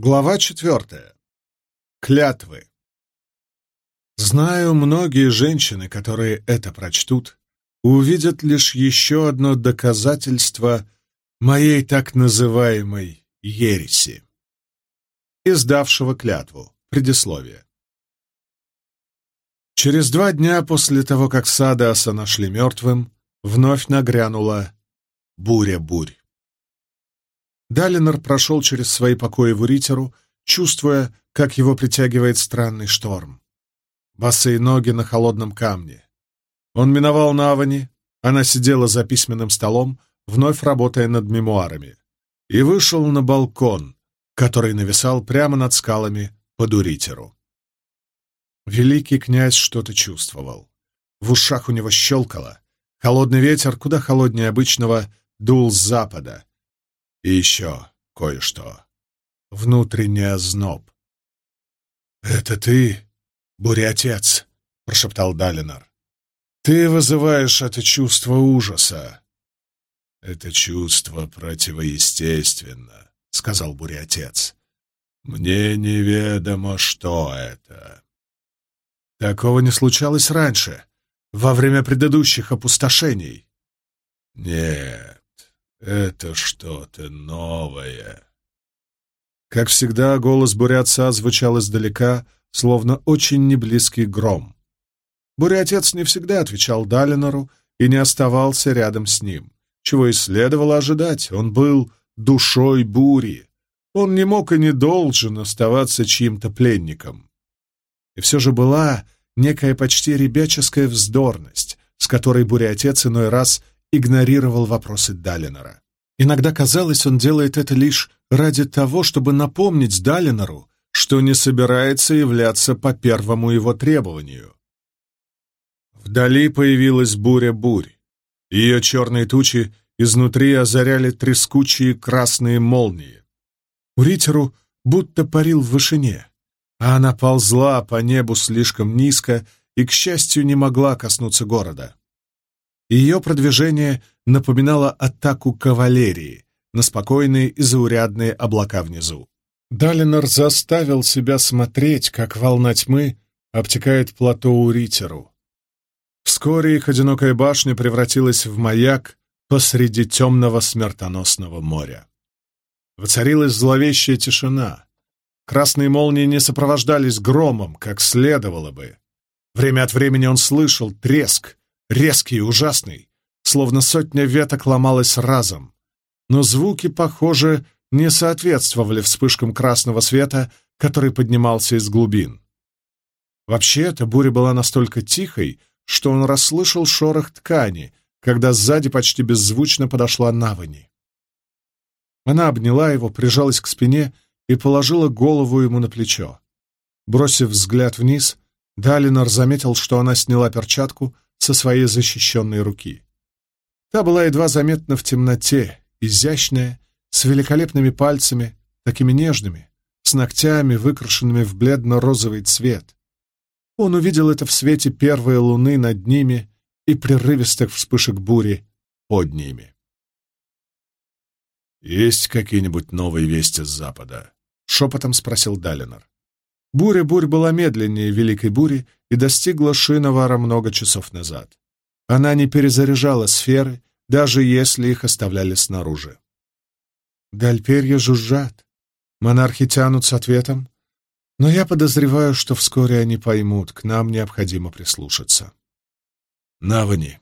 Глава четвертая. Клятвы. Знаю, многие женщины, которые это прочтут, увидят лишь еще одно доказательство моей так называемой ереси. Издавшего клятву. Предисловие. Через два дня после того, как Садаса нашли мертвым, вновь нагрянула буря-бурь. Далинор прошел через свои покои в Уритеру, чувствуя, как его притягивает странный шторм. Босые ноги на холодном камне. Он миновал Навани, она сидела за письменным столом, вновь работая над мемуарами, и вышел на балкон, который нависал прямо над скалами под Уритеру. Великий князь что-то чувствовал. В ушах у него щелкало. Холодный ветер, куда холоднее обычного, дул с запада, и еще кое-что. Внутренний озноб. «Это ты, буря-отец?» — прошептал Далинар. «Ты вызываешь это чувство ужаса». «Это чувство противоестественно», — сказал буря-отец. «Мне неведомо, что это». Такого не случалось раньше, во время предыдущих опустошений. «Нет, это что-то новое. Как всегда, голос бурятца звучал издалека, словно очень неблизкий гром. Бурятец не всегда отвечал Далинору и не оставался рядом с ним, чего и следовало ожидать. Он был душой бури. Он не мог и не должен оставаться чьим-то пленником. И все же была некая почти ребяческая вздорность, с которой буря-отец иной раз игнорировал вопросы Далинора. Иногда казалось, он делает это лишь ради того, чтобы напомнить Далинору, что не собирается являться по первому его требованию. Вдали появилась буря-бурь. Ее черные тучи изнутри озаряли трескучие красные молнии. Уритеру будто парил в вышине, а она ползла по небу слишком низко и, к счастью, не могла коснуться города. Ее продвижение напоминало атаку кавалерии на спокойные и заурядные облака внизу. Далинор заставил себя смотреть, как волна тьмы обтекает плато Уритеру. Вскоре их одинокая башня превратилась в маяк посреди темного смертоносного моря. Воцарилась зловещая тишина. Красные молнии не сопровождались громом, как следовало бы. Время от времени он слышал треск, резкий и ужасный, словно сотня веток ломалась разом. Но звуки, похоже, не соответствовали вспышкам красного света, который поднимался из глубин. Вообще, эта буря была настолько тихой, что он расслышал шорох ткани, когда сзади почти беззвучно подошла Навани. Она обняла его, прижалась к спине и положила голову ему на плечо. Бросив взгляд вниз, Далинор заметил, что она сняла перчатку — со своей защищенной руки. Та была едва заметна в темноте, изящная, с великолепными пальцами, такими нежными, с ногтями, выкрашенными в бледно-розовый цвет. Он увидел это в свете первой луны над ними и прерывистых вспышек бури под ними. «Есть какие-нибудь новые вести с запада?» — шепотом спросил Далинор. Буря-бурь была медленнее Великой бури и достигла Шиновара много часов назад. Она не перезаряжала сферы, даже если их оставляли снаружи. Дальперья жужжат, монархи тянут с ответом, но я подозреваю, что вскоре они поймут, к нам необходимо прислушаться. Навани,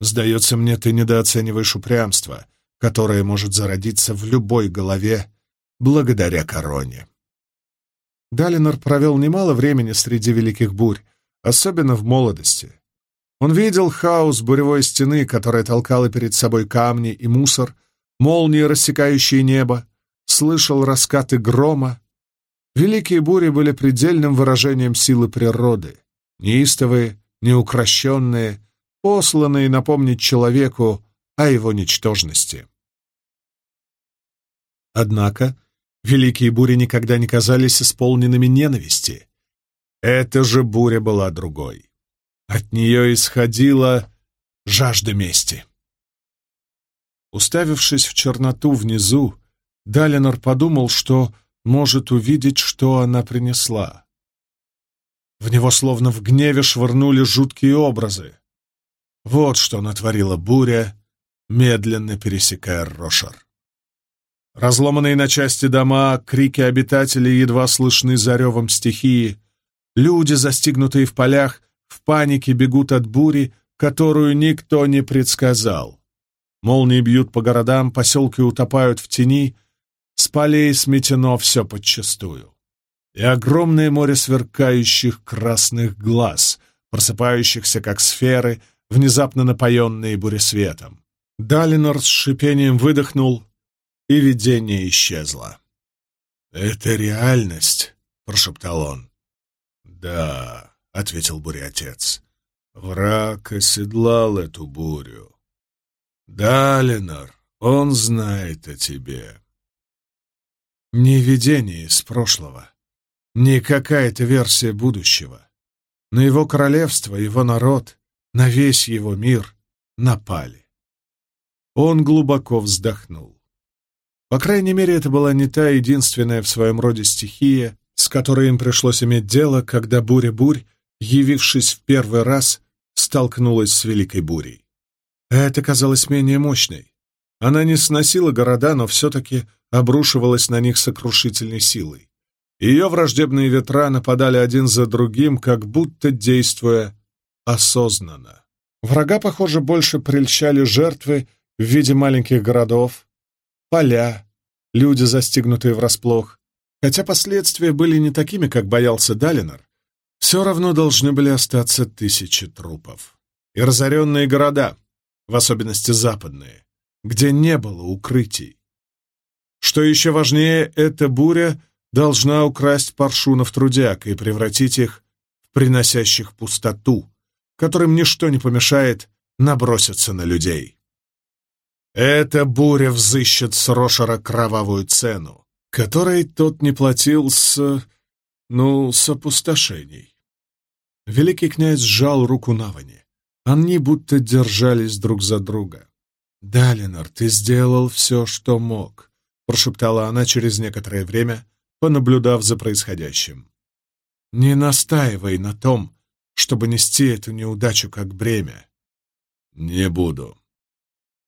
сдается мне, ты недооцениваешь упрямство, которое может зародиться в любой голове благодаря короне. Далинор провел немало времени среди великих бурь, особенно в молодости. Он видел хаос буревой стены, которая толкала перед собой камни и мусор, молнии, рассекающие небо, слышал раскаты грома. Великие бури были предельным выражением силы природы, неистовые, неукрощенные, посланные напомнить человеку о его ничтожности. Однако Великие бури никогда не казались исполненными ненависти. Эта же буря была другой. От нее исходила жажда мести. Уставившись в черноту внизу, Далинор подумал, что может увидеть, что она принесла. В него словно в гневе швырнули жуткие образы. Вот что натворила буря, медленно пересекая Рошар. Разломанные на части дома, крики обитателей едва слышны за ревом стихии. Люди, застигнутые в полях, в панике бегут от бури, которую никто не предсказал. Молнии бьют по городам, поселки утопают в тени, с полей сметено все подчистую. И огромное море сверкающих красных глаз, просыпающихся как сферы, внезапно напоенные буресветом. Далинор с шипением выдохнул, и видение исчезло. «Это реальность», — прошептал он. «Да», — ответил буря-отец, — «враг оседлал эту бурю. Да, Ленар, он знает о тебе». Не видение из прошлого, не какая-то версия будущего. На его королевство, его народ, на весь его мир напали. Он глубоко вздохнул. По крайней мере, это была не та единственная в своем роде стихия, с которой им пришлось иметь дело, когда буря-бурь, явившись в первый раз, столкнулась с великой бурей. Это казалось менее мощной. Она не сносила города, но все-таки обрушивалась на них сокрушительной силой. Ее враждебные ветра нападали один за другим, как будто действуя осознанно. Врага, похоже, больше прельщали жертвы в виде маленьких городов, поля, люди, застигнутые врасплох. Хотя последствия были не такими, как боялся Далинор, все равно должны были остаться тысячи трупов. И разоренные города, в особенности западные, где не было укрытий. Что еще важнее, эта буря должна украсть паршунов трудяг и превратить их в приносящих пустоту, которым ничто не помешает наброситься на людей. Эта буря взыщет с Рошера кровавую цену, которой тот не платил с... ну, с опустошений. Великий князь сжал руку Навани. Они будто держались друг за друга. «Далинор, ты сделал все, что мог», — прошептала она через некоторое время, понаблюдав за происходящим. «Не настаивай на том, чтобы нести эту неудачу как бремя». «Не буду»,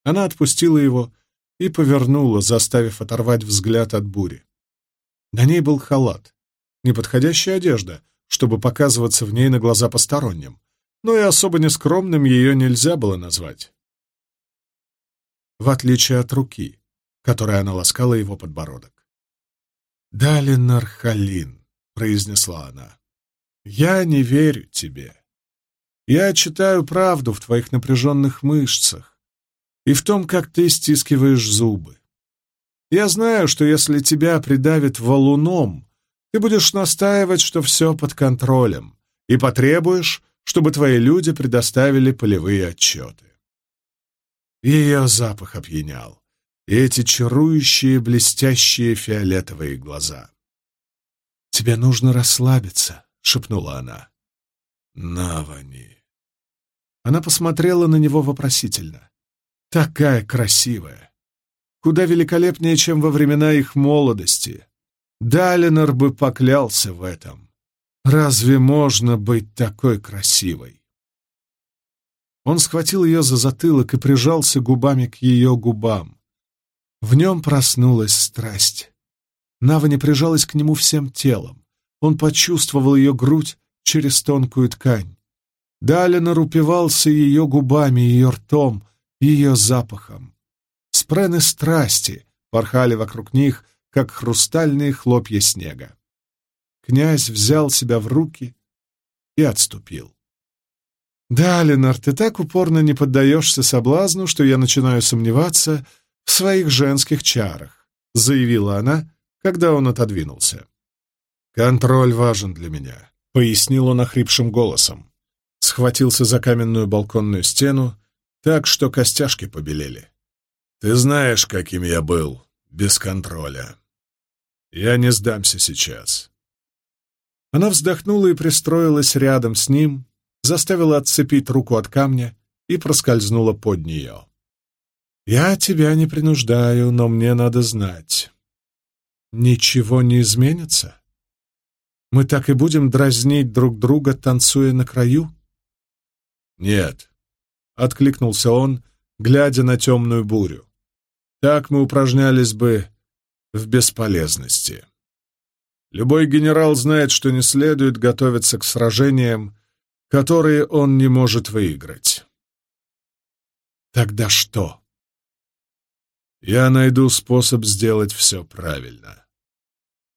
она отпустила его и повернула, заставив оторвать взгляд от бури. На ней был халат, неподходящая одежда, чтобы показываться в ней на глаза посторонним, но и особо нескромным ее нельзя было назвать. В отличие от руки, которой она ласкала его подбородок. «Далинар Халин», — произнесла она, — «я не верю тебе. Я читаю правду в твоих напряженных мышцах, и в том, как ты стискиваешь зубы. Я знаю, что если тебя придавит валуном, ты будешь настаивать, что все под контролем, и потребуешь, чтобы твои люди предоставили полевые отчеты. Ее запах опьянял, и эти чарующие, блестящие фиолетовые глаза. «Тебе нужно расслабиться», — шепнула она. «Навани». Она посмотрела на него вопросительно. Такая красивая. Куда великолепнее, чем во времена их молодости. Далинор бы поклялся в этом. Разве можно быть такой красивой? Он схватил ее за затылок и прижался губами к ее губам. В нем проснулась страсть. Нава не прижалась к нему всем телом. Он почувствовал ее грудь через тонкую ткань. Далинор упивался ее губами, ее ртом, ее запахом. Спрены страсти порхали вокруг них, как хрустальные хлопья снега. Князь взял себя в руки и отступил. «Да, Ленар, ты так упорно не поддаешься соблазну, что я начинаю сомневаться в своих женских чарах», — заявила она, когда он отодвинулся. «Контроль важен для меня», — пояснил он охрипшим голосом. Схватился за каменную балконную стену так что костяшки побелели. Ты знаешь, каким я был, без контроля. Я не сдамся сейчас. Она вздохнула и пристроилась рядом с ним, заставила отцепить руку от камня и проскользнула под нее. «Я тебя не принуждаю, но мне надо знать. Ничего не изменится? Мы так и будем дразнить друг друга, танцуя на краю? Нет, — откликнулся он, глядя на темную бурю. Так мы упражнялись бы в бесполезности. Любой генерал знает, что не следует готовиться к сражениям, которые он не может выиграть. Тогда что? Я найду способ сделать все правильно.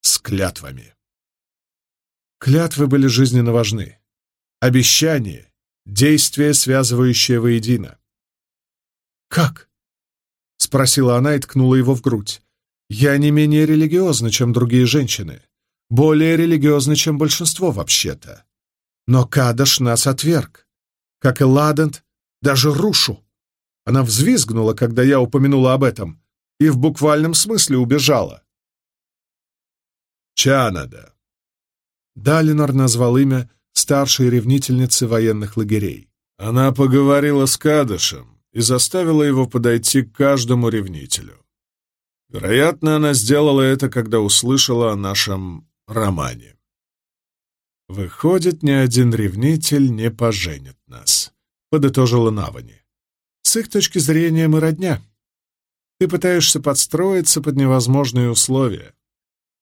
С клятвами. Клятвы были жизненно важны. Обещание — действие, связывающее воедино. «Как?» — спросила она и ткнула его в грудь. «Я не менее религиозна, чем другие женщины более религиозны, чем большинство вообще-то. Но Кадаш нас отверг, как и Ладент, даже Рушу. Она взвизгнула, когда я упомянула об этом, и в буквальном смысле убежала. Чанада. Далинор назвал имя старшей ревнительницы военных лагерей. Она поговорила с Кадышем и заставила его подойти к каждому ревнителю. Вероятно, она сделала это, когда услышала о нашем романе. «Выходит, ни один ревнитель не поженит нас», — подытожила Навани. «С их точки зрения мы родня. Ты пытаешься подстроиться под невозможные условия.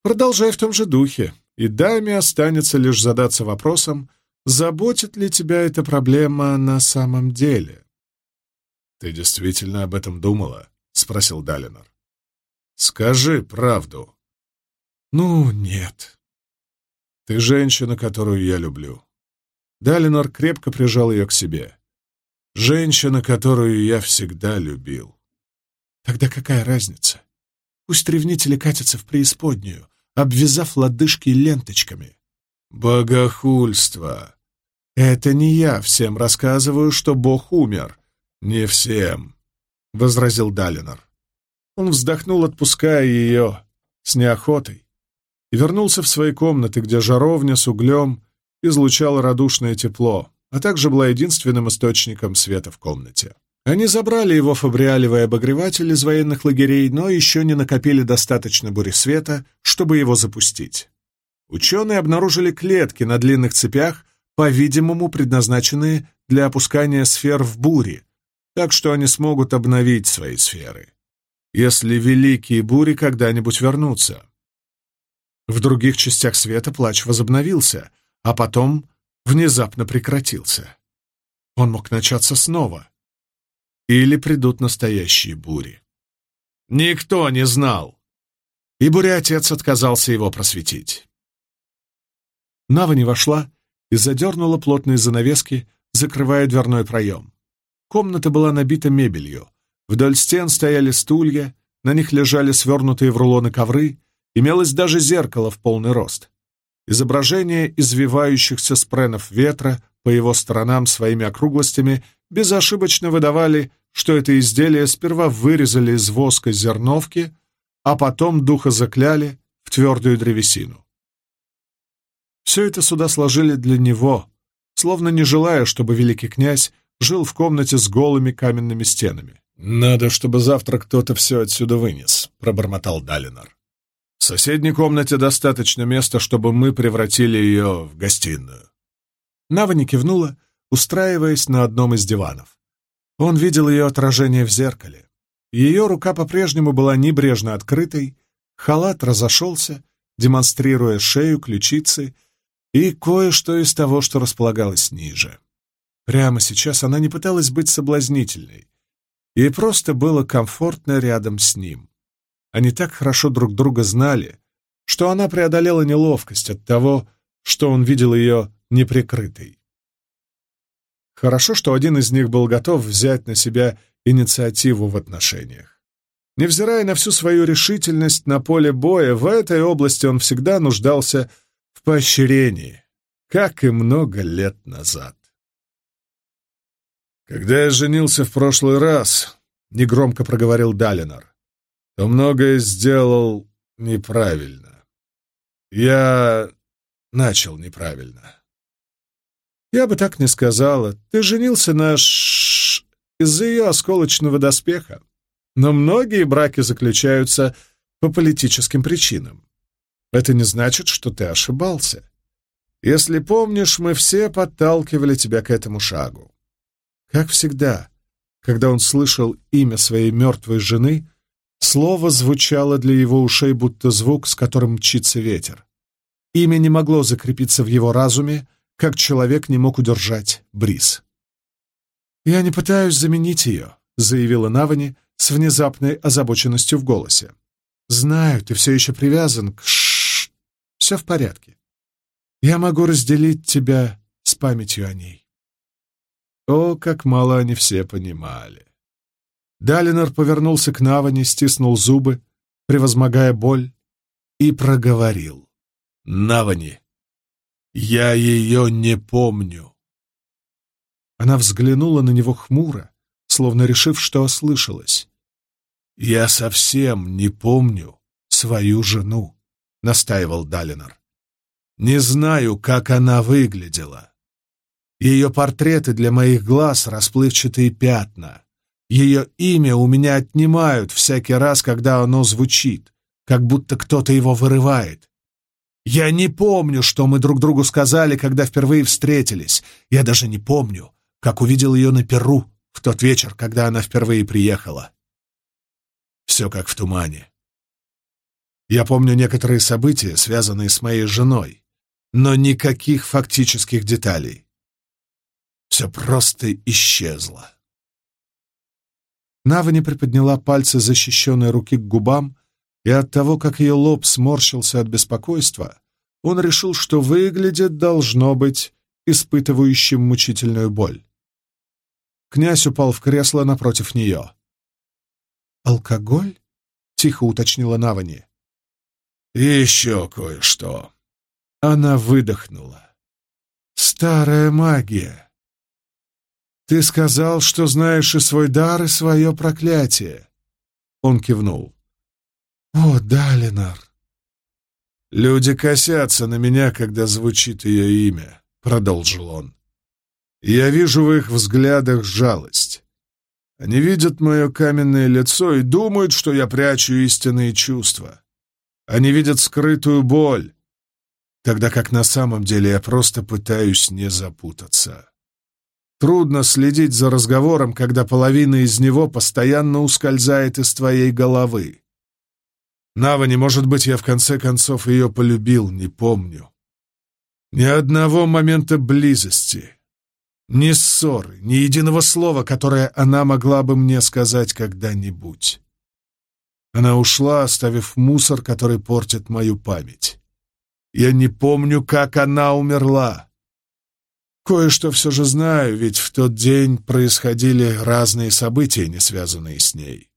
Продолжай в том же духе, и даме останется лишь задаться вопросом, заботит ли тебя эта проблема на самом деле». «Ты действительно об этом думала?» — спросил Далинор. «Скажи правду». «Ну, нет. Ты женщина, которую я люблю». Далинор крепко прижал ее к себе. «Женщина, которую я всегда любил». «Тогда какая разница? Пусть ревнители катятся в преисподнюю, обвязав лодыжки ленточками». «Богохульство!» «Это не я всем рассказываю, что Бог умер». «Не всем», — возразил Далинор. Он вздохнул, отпуская ее с неохотой и вернулся в свои комнаты, где жаровня с углем излучала радушное тепло, а также была единственным источником света в комнате. Они забрали его фабриалевый обогреватель из военных лагерей, но еще не накопили достаточно света, чтобы его запустить. Ученые обнаружили клетки на длинных цепях, по-видимому, предназначенные для опускания сфер в буре, так что они смогут обновить свои сферы, если великие бури когда-нибудь вернутся. В других частях света плач возобновился, а потом внезапно прекратился. Он мог начаться снова. Или придут настоящие бури. Никто не знал. И буря-отец отказался его просветить. Нава не вошла и задернула плотные занавески, закрывая дверной проем. Комната была набита мебелью. Вдоль стен стояли стулья, на них лежали свернутые в рулоны ковры, Имелось даже зеркало в полный рост. Изображение извивающихся спренов ветра по его сторонам своими округлостями безошибочно выдавали, что это изделие сперва вырезали из воска зерновки, а потом духа закляли в твердую древесину. Все это сюда сложили для него, словно не желая, чтобы великий князь жил в комнате с голыми каменными стенами. «Надо, чтобы завтра кто-то все отсюда вынес», — пробормотал Далинор. В соседней комнате достаточно места, чтобы мы превратили ее в гостиную. Нава не кивнула, устраиваясь на одном из диванов. Он видел ее отражение в зеркале. Ее рука по-прежнему была небрежно открытой, халат разошелся, демонстрируя шею, ключицы и кое-что из того, что располагалось ниже. Прямо сейчас она не пыталась быть соблазнительной. Ей просто было комфортно рядом с ним. Они так хорошо друг друга знали, что она преодолела неловкость от того, что он видел ее неприкрытой. Хорошо, что один из них был готов взять на себя инициативу в отношениях. Невзирая на всю свою решительность на поле боя, в этой области он всегда нуждался в поощрении, как и много лет назад. «Когда я женился в прошлый раз», — негромко проговорил Далинор, то многое сделал неправильно. Я начал неправильно. Я бы так не сказала. Ты женился на ш... из-за ее осколочного доспеха. Но многие браки заключаются по политическим причинам. Это не значит, что ты ошибался. Если помнишь, мы все подталкивали тебя к этому шагу. Как всегда, когда он слышал имя своей мертвой жены, слово звучало для его ушей, будто звук, с которым мчится ветер. Имя не могло закрепиться в его разуме, как человек не мог удержать бриз. «Я не пытаюсь заменить ее», — заявила Навани с внезапной озабоченностью в голосе. «Знаю, ты все еще привязан к ш. Все в порядке. Я могу разделить тебя с памятью о ней». О, как мало они все понимали. Далинор повернулся к Навани, стиснул зубы, превозмогая боль, и проговорил. «Навани, я ее не помню». Она взглянула на него хмуро, словно решив, что ослышалась. «Я совсем не помню свою жену», — настаивал Далинор. «Не знаю, как она выглядела. Ее портреты для моих глаз — расплывчатые пятна. Ее имя у меня отнимают всякий раз, когда оно звучит, как будто кто-то его вырывает. Я не помню, что мы друг другу сказали, когда впервые встретились. Я даже не помню, как увидел ее на Перу в тот вечер, когда она впервые приехала. Все как в тумане. Я помню некоторые события, связанные с моей женой, но никаких фактических деталей. Все просто исчезло. Навани приподняла пальцы защищенной руки к губам, и от того, как ее лоб сморщился от беспокойства, он решил, что выглядит должно быть испытывающим мучительную боль. Князь упал в кресло напротив нее. «Алкоголь?» — тихо уточнила Навани. «Еще кое-что». Она выдохнула. «Старая магия. Ты сказал, что знаешь и свой дар, и свое проклятие». Он кивнул. «О, Далинар!» «Люди косятся на меня, когда звучит ее имя», — продолжил он. «Я вижу в их взглядах жалость. Они видят мое каменное лицо и думают, что я прячу истинные чувства. Они видят скрытую боль, тогда как на самом деле я просто пытаюсь не запутаться. Трудно следить за разговором, когда половина из него постоянно ускользает из твоей головы. Навани, может быть, я в конце концов ее полюбил, не помню. Ни одного момента близости, ни ссоры, ни единого слова, которое она могла бы мне сказать когда-нибудь. Она ушла, оставив мусор, который портит мою память. Я не помню, как она умерла. Кое-что все же знаю, ведь в тот день происходили разные события, не связанные с ней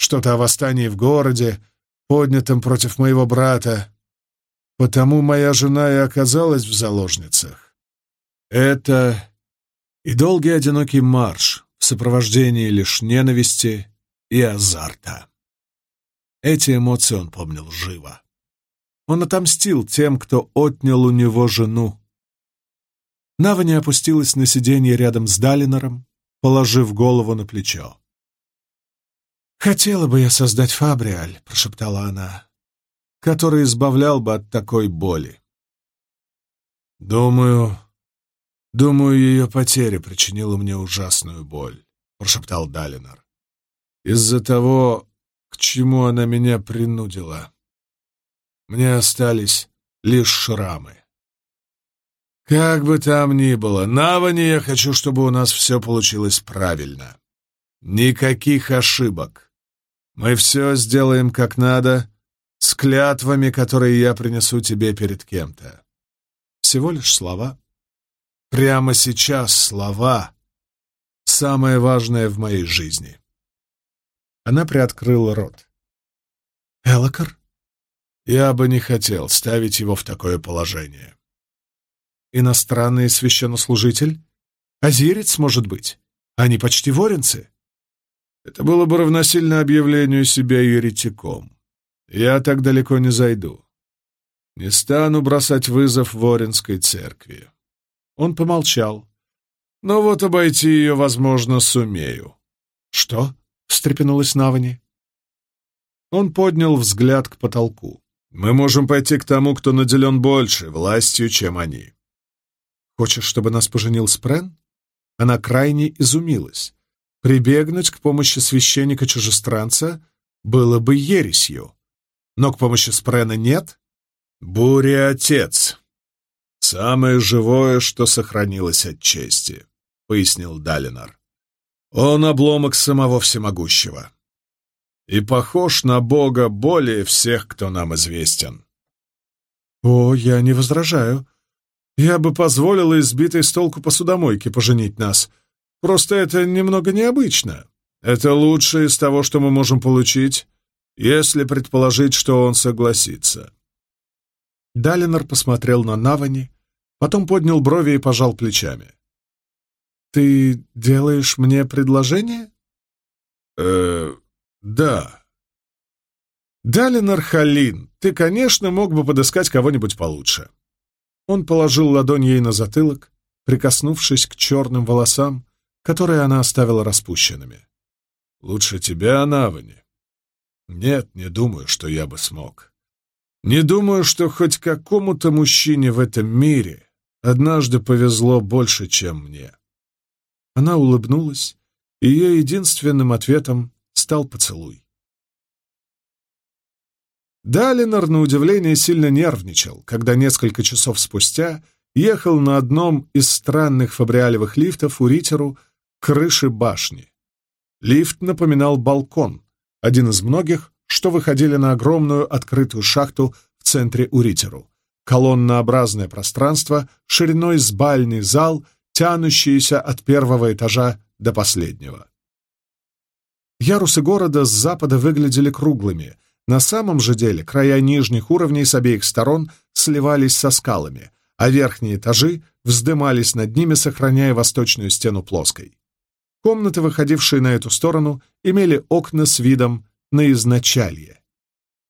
что-то о восстании в городе, поднятом против моего брата. Потому моя жена и оказалась в заложницах. Это и долгий одинокий марш в сопровождении лишь ненависти и азарта. Эти эмоции он помнил живо. Он отомстил тем, кто отнял у него жену. Навани опустилась на сиденье рядом с Далинором, положив голову на плечо. «Хотела бы я создать фабриаль», — прошептала она, — «который избавлял бы от такой боли». «Думаю, думаю, ее потеря причинила мне ужасную боль», — прошептал Далинор. «Из-за того, к чему она меня принудила. Мне остались лишь шрамы. Как бы там ни было, на Ване я хочу, чтобы у нас все получилось правильно. Никаких ошибок. Мы все сделаем как надо, с клятвами, которые я принесу тебе перед кем-то. Всего лишь слова. Прямо сейчас слова — самое важное в моей жизни. Она приоткрыла рот. «Элокар?» Я бы не хотел ставить его в такое положение. Иностранный священнослужитель? Азирец, может быть? Они почти воренцы. Это было бы равносильно объявлению себя еретиком. Я так далеко не зайду. Не стану бросать вызов Воринской церкви. Он помолчал. Но вот обойти ее, возможно, сумею. Что? — встрепенулась Навани. Он поднял взгляд к потолку. «Мы можем пойти к тому, кто наделен больше властью, чем они». «Хочешь, чтобы нас поженил Спрен?» Она крайне изумилась. Прибегнуть к помощи священника-чужестранца было бы ересью. Но к помощи Спрена нет? Буря — отец. Самое живое, что сохранилось от чести, — пояснил Далинар. Он обломок самого всемогущего. И похож на Бога более всех, кто нам известен. О, я не возражаю. Я бы позволила избитой с толку посудомойке поженить нас. Просто это немного необычно. Это лучшее из того, что мы можем получить, если предположить, что он согласится. Далинор посмотрел на Навани, потом поднял брови и пожал плечами. «Ты делаешь мне предложение?» «Э, да». «Далинор Халин, ты, конечно, мог бы подыскать кого-нибудь получше». Он положил ладонь ей на затылок, прикоснувшись к черным волосам, которые она оставила распущенными. «Лучше тебя, Навани». «Нет, не думаю, что я бы смог». Не думаю, что хоть какому-то мужчине в этом мире однажды повезло больше, чем мне. Она улыбнулась, и ее единственным ответом стал поцелуй. Далинор, на удивление, сильно нервничал, когда несколько часов спустя ехал на одном из странных фабриалевых лифтов у Ритеру к крыше башни. Лифт напоминал балкон, один из многих, что выходили на огромную открытую шахту в центре Уритеру. Колоннообразное пространство, шириной с бальный зал, тянущиеся от первого этажа до последнего. Ярусы города с запада выглядели круглыми. На самом же деле края нижних уровней с обеих сторон сливались со скалами, а верхние этажи вздымались над ними, сохраняя восточную стену плоской. Комнаты, выходившие на эту сторону, имели окна с видом на изначалье.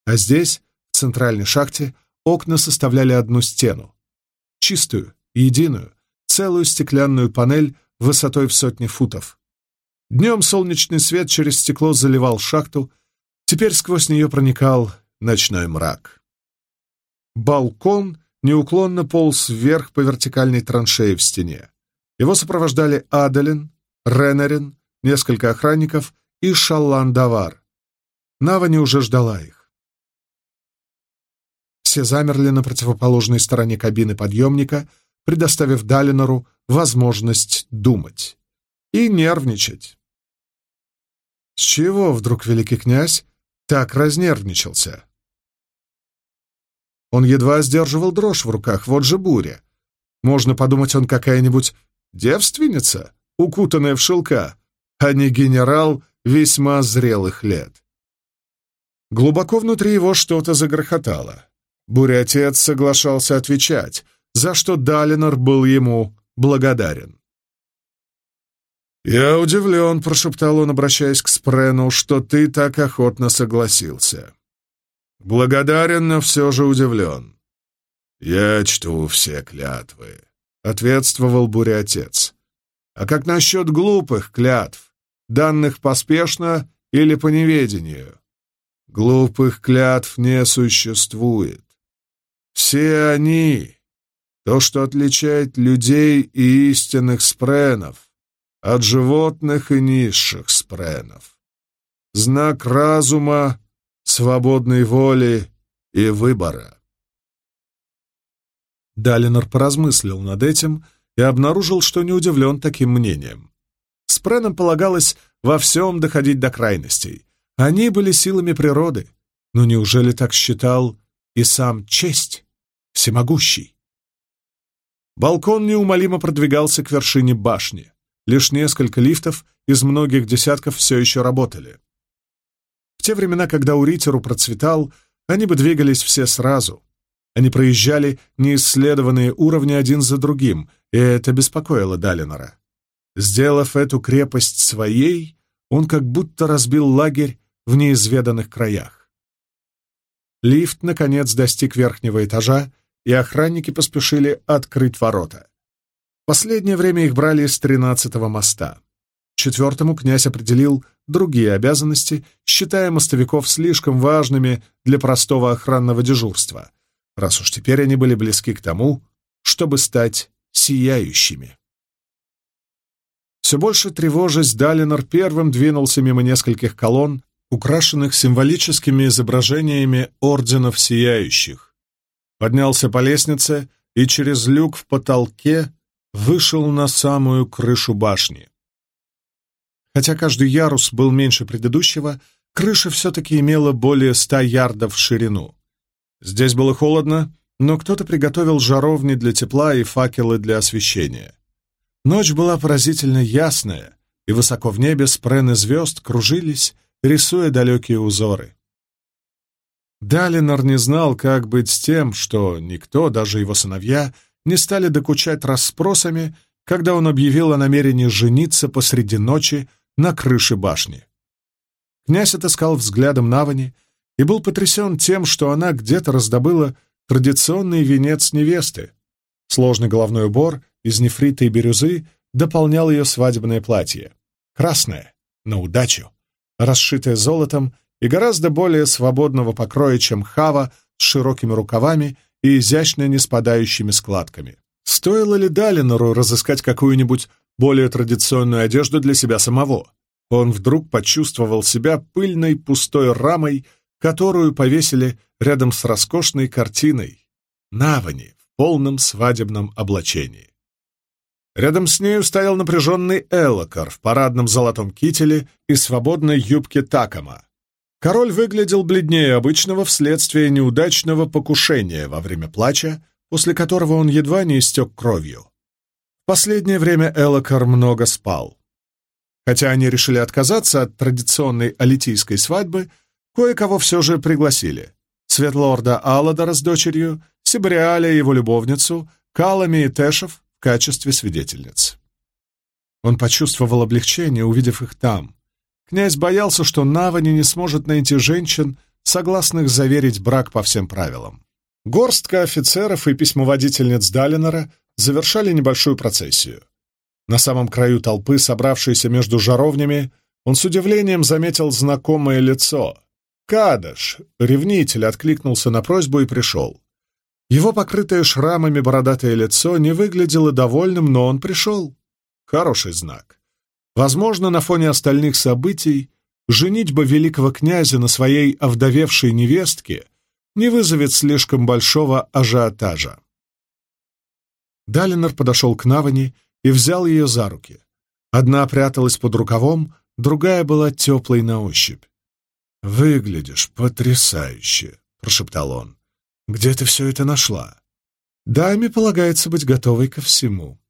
А здесь, в центральной шахте, окна составляли одну стену. Чистую, единую, целую стеклянную панель высотой в сотни футов. Днем солнечный свет через стекло заливал шахту, теперь сквозь нее проникал ночной мрак. Балкон неуклонно полз вверх по вертикальной траншее в стене. Его сопровождали Адалин, Ренерин, несколько охранников и Шалландавар, Навани уже ждала их. Все замерли на противоположной стороне кабины подъемника, предоставив Далинору возможность думать и нервничать. С чего вдруг великий князь так разнервничался? Он едва сдерживал дрожь в руках, вот же буря. Можно подумать, он какая-нибудь девственница, укутанная в шелка, а не генерал весьма зрелых лет. Глубоко внутри его что-то загрохотало. Буря-отец соглашался отвечать, за что Далинор был ему благодарен. «Я удивлен», — прошептал он, обращаясь к Спрену, — «что ты так охотно согласился». «Благодарен, но все же удивлен». «Я чту все клятвы», — ответствовал буря-отец. «А как насчет глупых клятв, данных поспешно или по неведению?» Глупых клятв не существует. Все они — то, что отличает людей и истинных спренов от животных и низших спренов. Знак разума, свободной воли и выбора. Далинор поразмыслил над этим и обнаружил, что не удивлен таким мнением. Спренам полагалось во всем доходить до крайностей, они были силами природы, но неужели так считал и сам честь, всемогущий? Балкон неумолимо продвигался к вершине башни. Лишь несколько лифтов из многих десятков все еще работали. В те времена, когда Уритеру процветал, они бы двигались все сразу. Они проезжали неисследованные уровни один за другим, и это беспокоило Далинора. Сделав эту крепость своей, он как будто разбил лагерь в неизведанных краях. Лифт, наконец, достиг верхнего этажа, и охранники поспешили открыть ворота. Последнее время их брали с тринадцатого моста. Четвертому князь определил другие обязанности, считая мостовиков слишком важными для простого охранного дежурства, раз уж теперь они были близки к тому, чтобы стать сияющими. Все больше тревожась, Далинор первым двинулся мимо нескольких колонн, украшенных символическими изображениями орденов сияющих. Поднялся по лестнице и через люк в потолке вышел на самую крышу башни. Хотя каждый ярус был меньше предыдущего, крыша все-таки имела более ста ярдов в ширину. Здесь было холодно, но кто-то приготовил жаровни для тепла и факелы для освещения. Ночь была поразительно ясная, и высоко в небе спрены звезд кружились, рисуя далекие узоры. Далинор не знал, как быть с тем, что никто, даже его сыновья, не стали докучать расспросами, когда он объявил о намерении жениться посреди ночи на крыше башни. Князь отыскал взглядом Навани и был потрясен тем, что она где-то раздобыла традиционный венец невесты. Сложный головной убор из нефрита и бирюзы дополнял ее свадебное платье. Красное, на удачу, расшитое золотом и гораздо более свободного покроя, чем хава с широкими рукавами и изящно не спадающими складками. Стоило ли Далинору разыскать какую-нибудь более традиционную одежду для себя самого? Он вдруг почувствовал себя пыльной пустой рамой, которую повесили рядом с роскошной картиной Навани в полном свадебном облачении. Рядом с нею стоял напряженный Элокар в парадном золотом кителе и свободной юбке Такома. Король выглядел бледнее обычного вследствие неудачного покушения во время плача, после которого он едва не истек кровью. В последнее время Элокар много спал. Хотя они решили отказаться от традиционной алитийской свадьбы, кое-кого все же пригласили. Светлорда Алладора с дочерью, Сибриаля его любовницу, Калами и Тэшев в качестве свидетельниц. Он почувствовал облегчение, увидев их там. Князь боялся, что Навани не сможет найти женщин, согласных заверить брак по всем правилам. Горстка офицеров и письмоводительниц Далинора завершали небольшую процессию. На самом краю толпы, собравшейся между жаровнями, он с удивлением заметил знакомое лицо. Кадыш, ревнитель, откликнулся на просьбу и пришел. Его покрытое шрамами бородатое лицо не выглядело довольным, но он пришел. Хороший знак. Возможно, на фоне остальных событий женитьба великого князя на своей овдовевшей невестке не вызовет слишком большого ажиотажа. Далинор подошел к Навани и взял ее за руки. Одна пряталась под рукавом, другая была теплой на ощупь. «Выглядишь потрясающе», — прошептал он. Где ты все это нашла? Даме полагается быть готовой ко всему.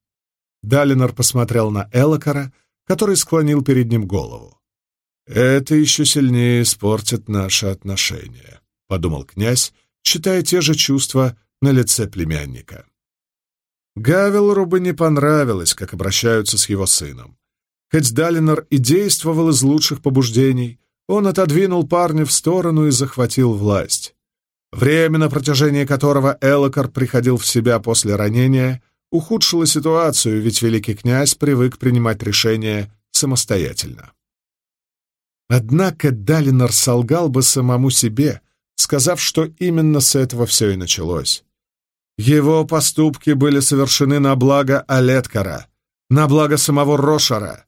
Далинор посмотрел на Элокара, который склонил перед ним голову. «Это еще сильнее испортит наши отношения», — подумал князь, читая те же чувства на лице племянника. Гавелору бы не понравилось, как обращаются с его сыном. Хоть Далинор и действовал из лучших побуждений, он отодвинул парня в сторону и захватил власть. Время, на протяжении которого Элокар приходил в себя после ранения, ухудшило ситуацию, ведь великий князь привык принимать решения самостоятельно. Однако Далинор солгал бы самому себе, сказав, что именно с этого все и началось. Его поступки были совершены на благо Алеткара, на благо самого Рошара.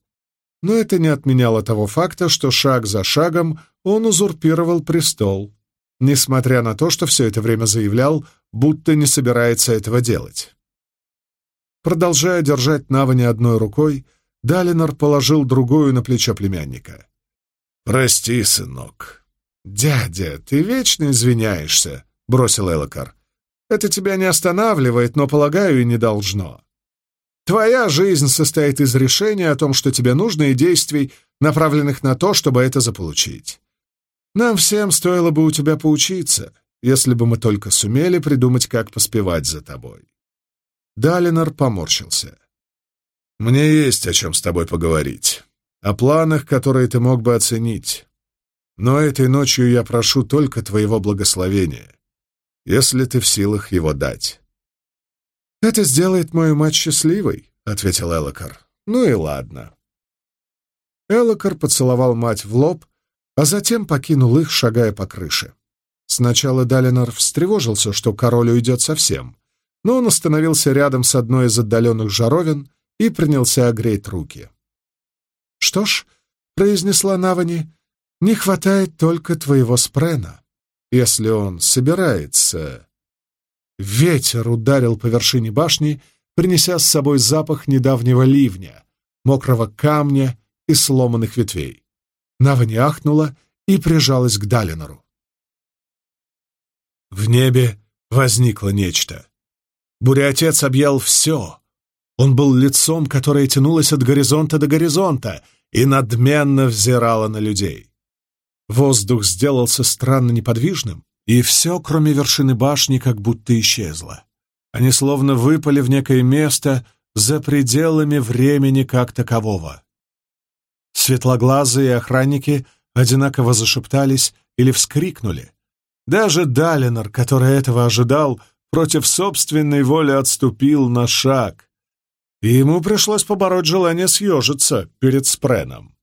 Но это не отменяло того факта, что шаг за шагом он узурпировал престол, несмотря на то, что все это время заявлял, будто не собирается этого делать. Продолжая держать Навани одной рукой, Далинор положил другую на плечо племянника. «Прости, сынок». «Дядя, ты вечно извиняешься», — бросил Элокар. «Это тебя не останавливает, но, полагаю, и не должно. Твоя жизнь состоит из решения о том, что тебе нужно, и действий, направленных на то, чтобы это заполучить. Нам всем стоило бы у тебя поучиться, если бы мы только сумели придумать, как поспевать за тобой. Далинор поморщился. Мне есть о чем с тобой поговорить, о планах, которые ты мог бы оценить. Но этой ночью я прошу только твоего благословения, если ты в силах его дать. «Это сделает мою мать счастливой», — ответил Элокар. «Ну и ладно». Элокар поцеловал мать в лоб, а затем покинул их, шагая по крыше. Сначала Далинор встревожился, что король уйдет совсем, но он остановился рядом с одной из отдаленных жаровин и принялся огреть руки. «Что ж», — произнесла Навани, — «не хватает только твоего спрена, если он собирается...» Ветер ударил по вершине башни, принеся с собой запах недавнего ливня, мокрого камня и сломанных ветвей. Навани ахнула и прижалась к Далинору. В небе возникло нечто. Буря-отец объял все. Он был лицом, которое тянулось от горизонта до горизонта и надменно взирало на людей. Воздух сделался странно неподвижным, и все, кроме вершины башни, как будто исчезло. Они словно выпали в некое место за пределами времени как такового. Светлоглазые охранники одинаково зашептались или вскрикнули. Даже Далинор, который этого ожидал, против собственной воли отступил на шаг. И ему пришлось побороть желание съежиться перед Спреном.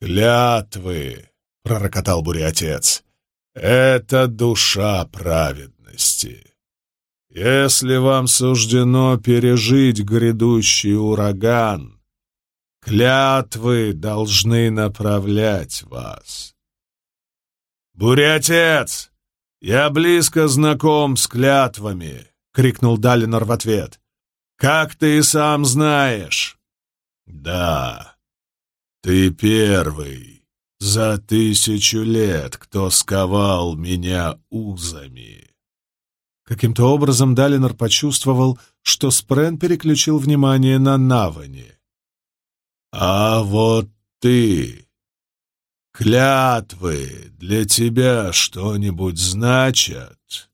«Клятвы!» — пророкотал буря-отец. «Это душа праведности. Если вам суждено пережить грядущий ураган, клятвы должны направлять вас. «Буря-отец, я близко знаком с клятвами!» — крикнул Далинор в ответ. «Как ты и сам знаешь!» «Да, ты первый за тысячу лет, кто сковал меня узами!» Каким-то образом Далинор почувствовал, что Спрен переключил внимание на Навани. «А вот ты! Клятвы для тебя что-нибудь значат?»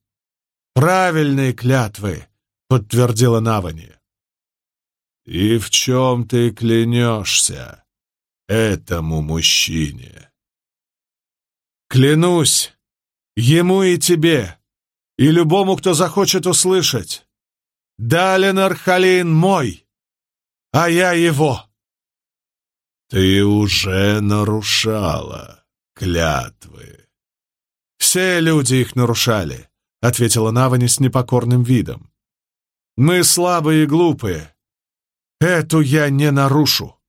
«Правильные клятвы!» — подтвердила Навани. «И в чем ты клянешься этому мужчине?» «Клянусь ему и тебе!» и любому, кто захочет услышать. Далинар Халин мой, а я его. Ты уже нарушала клятвы. Все люди их нарушали, — ответила Навани с непокорным видом. Мы слабые и глупые. Эту я не нарушу.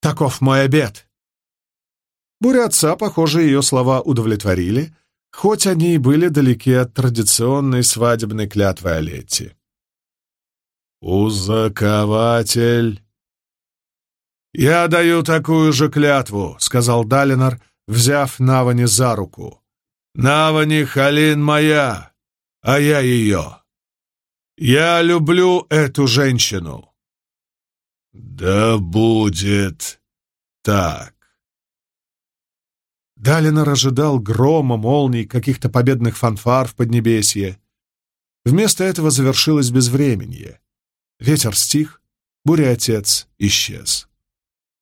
Таков мой обет. Буря отца, похоже, ее слова удовлетворили, хоть они и были далеки от традиционной свадебной клятвы Олетти. «Узакователь!» «Я даю такую же клятву», — сказал Далинор, взяв Навани за руку. «Навани Халин моя, а я ее. Я люблю эту женщину». «Да будет так». Далинор ожидал грома, молний, каких-то победных фанфар в Поднебесье. Вместо этого завершилось безвременье. Ветер стих, буря-отец исчез.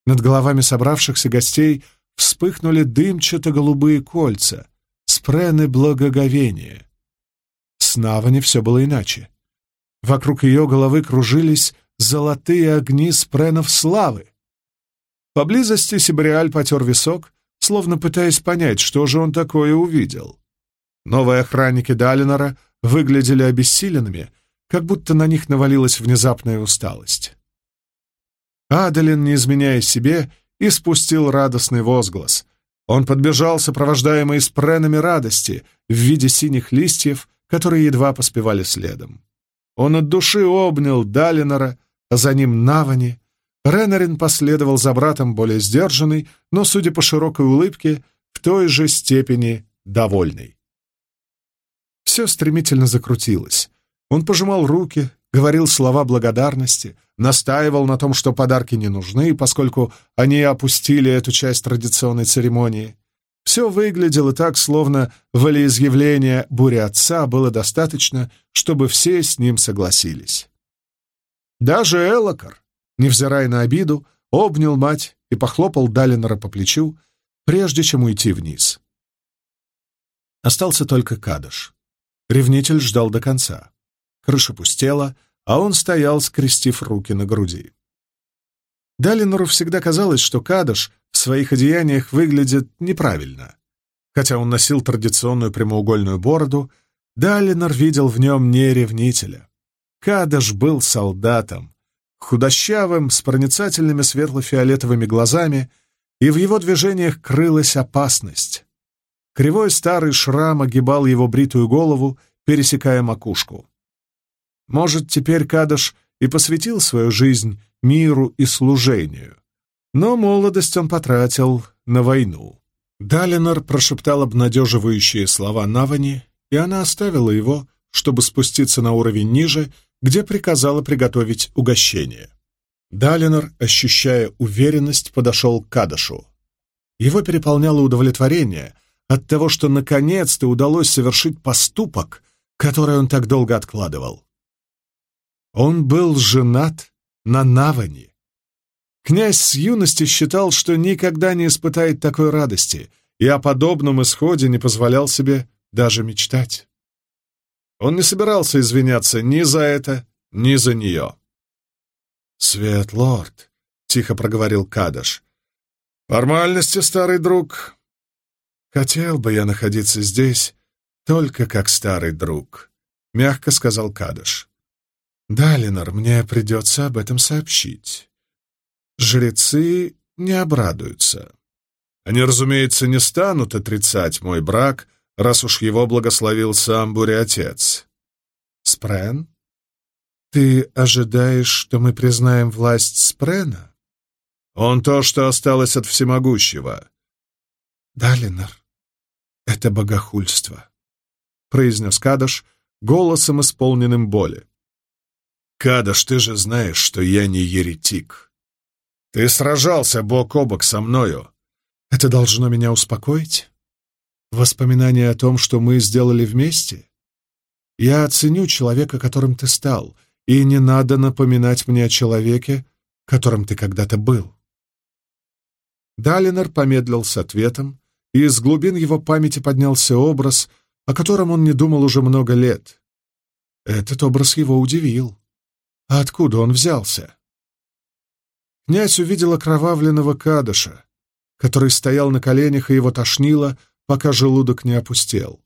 Над головами собравшихся гостей вспыхнули дымчато-голубые кольца, спрены благоговения. С Навани все было иначе. Вокруг ее головы кружились золотые огни спренов славы. Поблизости Сибриаль потер висок — словно пытаясь понять, что же он такое увидел. Новые охранники Далинора выглядели обессиленными, как будто на них навалилась внезапная усталость. Адалин, не изменяя себе, испустил радостный возглас. Он подбежал, сопровождаемый спренами радости, в виде синих листьев, которые едва поспевали следом. Он от души обнял Далинора, а за ним Навани, Ренарин последовал за братом более сдержанный, но, судя по широкой улыбке, в той же степени довольный. Все стремительно закрутилось. Он пожимал руки, говорил слова благодарности, настаивал на том, что подарки не нужны, поскольку они опустили эту часть традиционной церемонии. Все выглядело так, словно волеизъявления бури отца было достаточно, чтобы все с ним согласились. Даже Элокар, невзирая на обиду, обнял мать и похлопал Далинора по плечу, прежде чем уйти вниз. Остался только Кадыш. Ревнитель ждал до конца. Крыша пустела, а он стоял, скрестив руки на груди. Далинору всегда казалось, что Кадыш в своих одеяниях выглядит неправильно. Хотя он носил традиционную прямоугольную бороду, Далинор видел в нем не ревнителя. Кадыш был солдатом, худощавым, с проницательными светло-фиолетовыми глазами, и в его движениях крылась опасность. Кривой старый шрам огибал его бритую голову, пересекая макушку. Может, теперь Кадыш и посвятил свою жизнь миру и служению, но молодость он потратил на войну. Далинор прошептал обнадеживающие слова Навани, и она оставила его, чтобы спуститься на уровень ниже, где приказала приготовить угощение. Далинор, ощущая уверенность, подошел к Кадашу. Его переполняло удовлетворение от того, что наконец-то удалось совершить поступок, который он так долго откладывал. Он был женат на Навани. Князь с юности считал, что никогда не испытает такой радости, и о подобном исходе не позволял себе даже мечтать. Он не собирался извиняться ни за это, ни за нее. «Свет, лорд», — тихо проговорил Кадаш. «Формальности, старый друг. Хотел бы я находиться здесь только как старый друг», — мягко сказал Кадаш. «Да, Ленар, мне придется об этом сообщить. Жрецы не обрадуются. Они, разумеется, не станут отрицать мой брак, раз уж его благословил сам Бури-отец. Спрен? Ты ожидаешь, что мы признаем власть Спрена? Он то, что осталось от всемогущего. Да, Ленар, это богохульство, — произнес Кадаш голосом, исполненным боли. Кадаш, ты же знаешь, что я не еретик. Ты сражался бок о бок со мною. Это должно меня успокоить? Воспоминание о том, что мы сделали вместе? Я оценю человека, которым ты стал, и не надо напоминать мне о человеке, которым ты когда-то был. Далинор помедлил с ответом, и из глубин его памяти поднялся образ, о котором он не думал уже много лет. Этот образ его удивил. А откуда он взялся? Князь увидел окровавленного кадыша, который стоял на коленях, и его тошнило, пока желудок не опустел.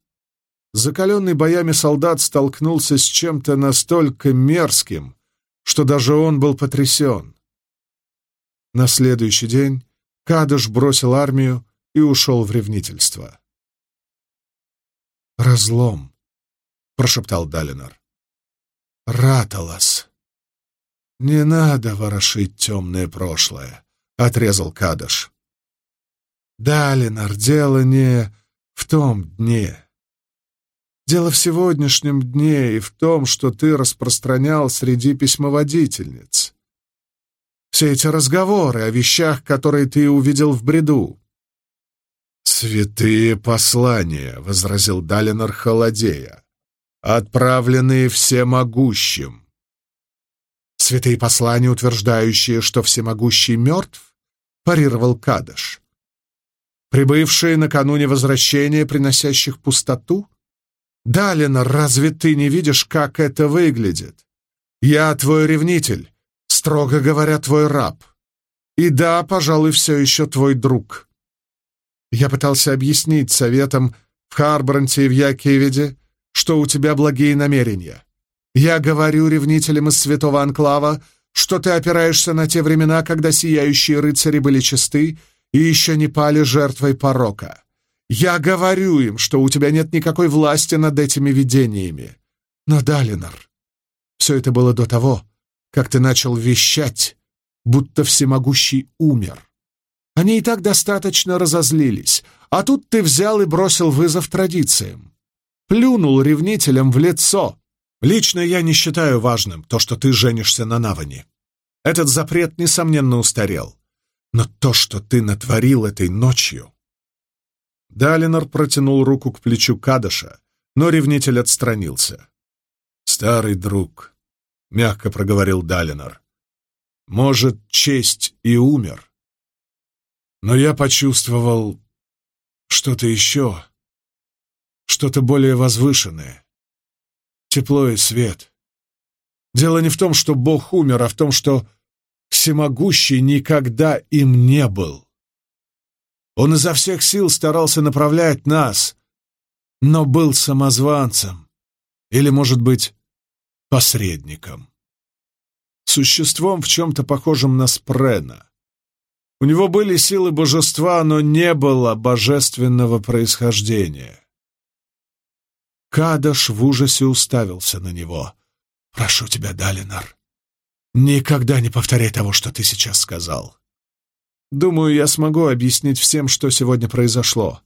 Закаленный боями солдат столкнулся с чем-то настолько мерзким, что даже он был потрясен. На следующий день Кадыш бросил армию и ушел в ревнительство. «Разлом», — прошептал Далинор. «Раталас». «Не надо ворошить темное прошлое», — отрезал Кадыш. «Далинор, дело не в том дне. Дело в сегодняшнем дне и в том, что ты распространял среди письмоводительниц. Все эти разговоры о вещах, которые ты увидел в бреду. «Святые послания», — возразил Далинор холодея, — «отправленные всемогущим». «Святые послания, утверждающие, что всемогущий мертв?» — парировал Кадыш. «Прибывшие накануне возвращения, приносящих пустоту?» «Далинор, разве ты не видишь, как это выглядит? Я твой ревнитель, строго говоря, твой раб. И да, пожалуй, все еще твой друг». Я пытался объяснить советам в Харборанте и в Якевиде, что у тебя благие намерения. Я говорю ревнителям из Святого Анклава, что ты опираешься на те времена, когда сияющие рыцари были чисты и еще не пали жертвой порока. Я говорю им, что у тебя нет никакой власти над этими видениями. Но, Далинор, все это было до того, как ты начал вещать, будто всемогущий умер. Они и так достаточно разозлились, а тут ты взял и бросил вызов традициям. Плюнул ревнителям в лицо. Лично я не считаю важным то, что ты женишься на Наване. Этот запрет, несомненно, устарел. Но то, что ты натворил этой ночью... Далинор протянул руку к плечу Кадаша, но ревнитель отстранился. «Старый друг», — мягко проговорил Далинор, — «может, честь и умер, но я почувствовал что-то еще, что-то более возвышенное. Тепло и свет. Дело не в том, что Бог умер, а в том, что Всемогущий никогда им не был. Он изо всех сил старался направлять нас, но был самозванцем или, может быть, посредником. Существом в чем-то похожем на Спрена. У него были силы божества, но не было божественного происхождения. Кадаш в ужасе уставился на него. «Прошу тебя, Далинар, никогда не повторяй того, что ты сейчас сказал. Думаю, я смогу объяснить всем, что сегодня произошло.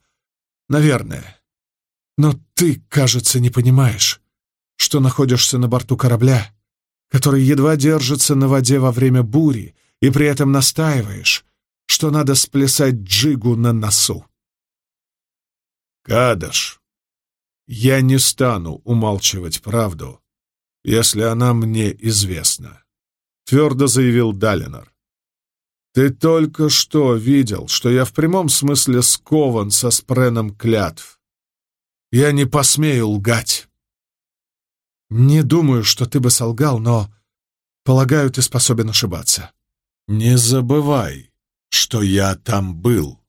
Наверное. Но ты, кажется, не понимаешь, что находишься на борту корабля, который едва держится на воде во время бури, и при этом настаиваешь, что надо сплясать джигу на носу. Кадаш, я не стану умалчивать правду, если она мне известна, — твердо заявил Далинор. Ты только что видел, что я в прямом смысле скован со спреном клятв. Я не посмею лгать. Не думаю, что ты бы солгал, но, полагаю, ты способен ошибаться. Не забывай, что я там был.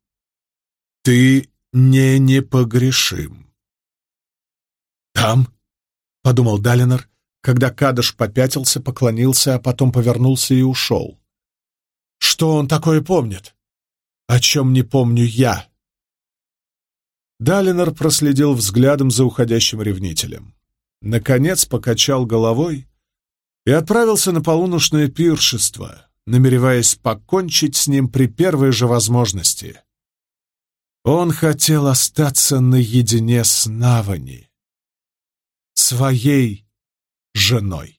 Ты не непогрешим. Там? — подумал Далинор, когда Кадыш попятился, поклонился, а потом повернулся и ушел. Что он такое помнит? О чем не помню я? Далинор проследил взглядом за уходящим ревнителем. Наконец покачал головой и отправился на полуношное пиршество, намереваясь покончить с ним при первой же возможности. Он хотел остаться наедине с Навани, своей женой.